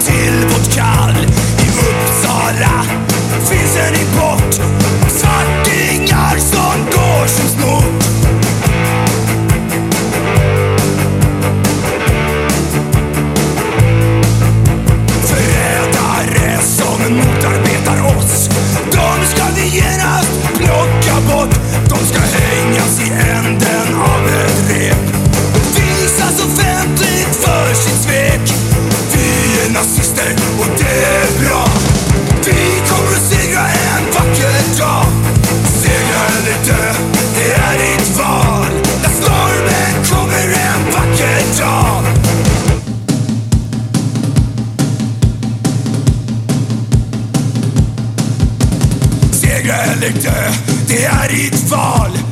till vårt kall. I Uppsala finns en import svartingar som går som snott. Förrädare som motarbetar oss. De ska vi genast plocka bort. De ska eller dö, det är ditt val.